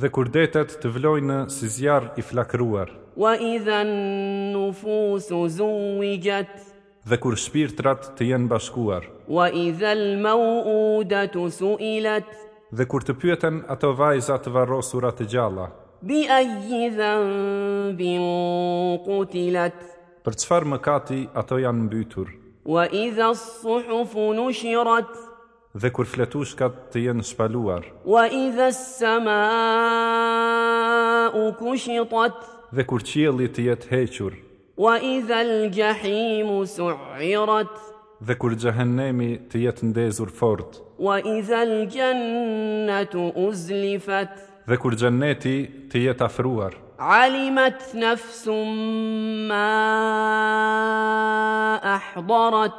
Dhe kur detet të vlojnë si zjarr i flakëruar. Wa idha an-nufusu zuwwijat. Dhe kur shpirtrat të jenë bashkuar. Wa idha al-maw'udatu su'ilat. Dhe kur të pyeten ato vajza të varrosura të gjalla. Bi ayyi dhanbin qutilat. Për çfarë mëkati ato janë mbytur. Wa idha as-suhufu nushirat. Dhe kur fletushkat të jenë shpaluar. Wa idha as-sama'u kushitat. Dhe kur qielli të jetë hequr. Wa idha al-jahimu su''irat. Dhe kur xhehennemi të jetë ndezur fort. Wa idha al-jannatu uzlifat. Dhe kur xhenneti të jetë afruar. Alimat nafsun ma ahdarat.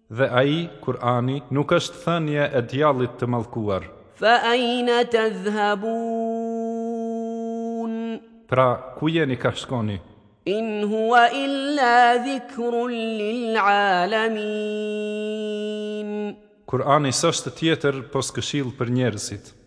Dhe ai, Kur'ani, nuk është thënie e Djallit të Mallkuar. Fa ayna tadhhabun? Pra, ku jeni ka shkoni? In huwa illa dhikrun lil alamin. Kur'ani s'është tjetër pos këshillë për njerëzit.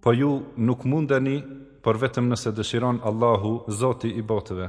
Po ju nuk mundeni, por vetëm nëse dëshiron Allahu, Zoti i botëve.